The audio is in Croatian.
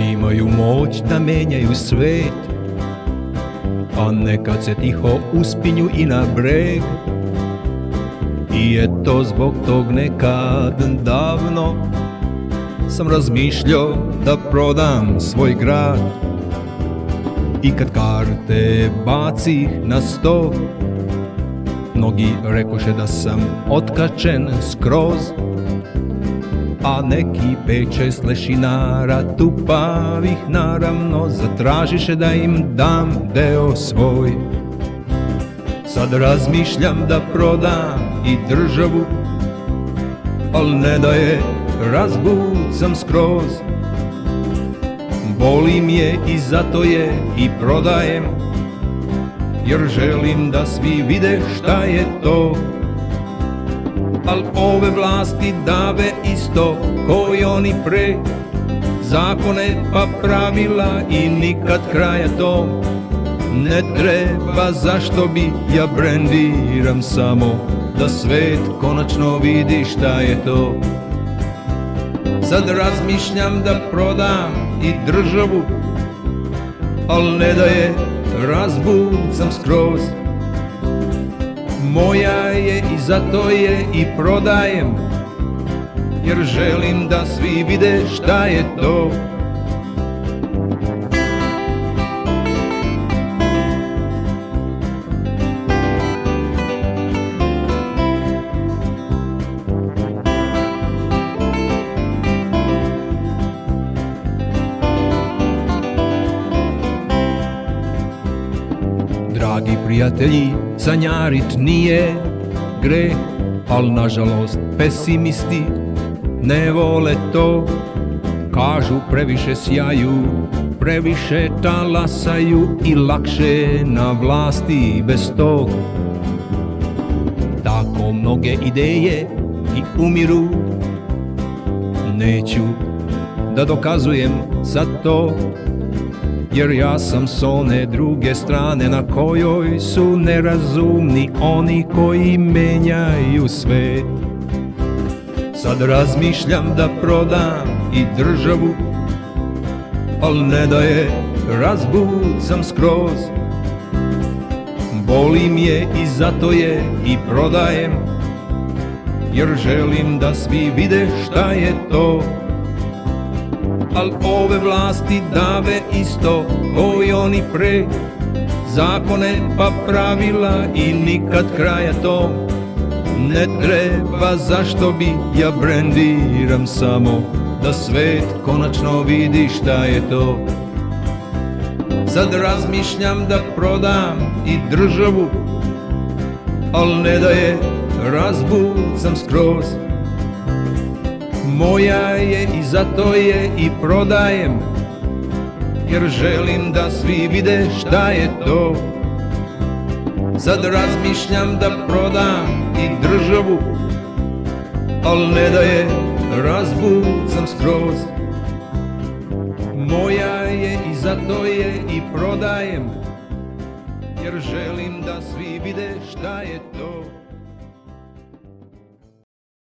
Imaju moć da menjaju svet A nekad se tiho uspinju i na breg. I eto zbog tog nekad davno Sam razmišljao da prodam svoj grad. I kad karte bacih na sto Mnogi rekoše da sam otkačen skroz a neki peče s lešinara tupavih naravno zatražiše da im dam deo svoj. Sad razmišljam da prodam i državu Al ne da je razbucam skroz. Boli je i zato je i prodajem Jer želim da svi vide šta je to Al ove vlasti dave isto koji oni pre. Zakone pa pravila i nikad kraja to Ne treba zašto bi ja brendiram samo Da svet konačno vidi šta je to. Sad razmišljam da prodam i državu Al ne da je razbucam skroz moja je i zato je i prodajem Jer želim da svi vide šta je to Dragi prijatelji, sanjarit nije gre, al nažalost pesimisti ne vole to. Kažu previše sjaju, previše talasaju i lakše na vlasti bez tog. Tako mnoge ideje i umiru, neću da dokazujem za to jer ja sam s one druge strane na kojoj su nerazumni oni koji menjaju svet. Sad razmišljam da prodam i državu, al ne da je razbucam skroz. Bolim je i zato je i prodajem, jer želim da svi vide šta je to al ove vlasti dave isto koji oni pre Zakone pa pravila i nikad kraja to Ne treba. Zašto bi ja brendiram samo Da svet konačno vidi šta je to? Sad razmišljam da prodam i državu Al ne da je razbucam skroz moja je i zato je i prodajem Jer želim da svi vide šta je to. Sad razmišljam da prodam i državu Al ne da je razbucam skroz. Moja je i zato je i prodajem Jer želim da svi vide šta je to